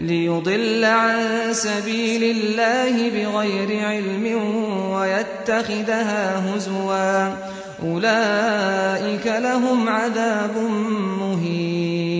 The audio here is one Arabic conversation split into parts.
ليضل عن سبيل الله بغير علم ويتخذها هزوا. أولئك لهم عذاب مهين.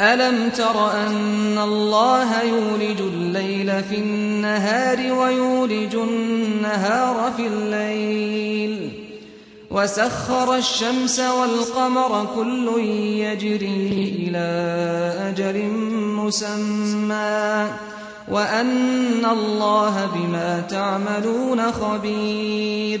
ألم تر أن الله يولج الليل في النهار ويولج النهار في الليل وسخر الشمس والقمر كل يجري إلى أجر مسمى وأن الله بما تعملون خبير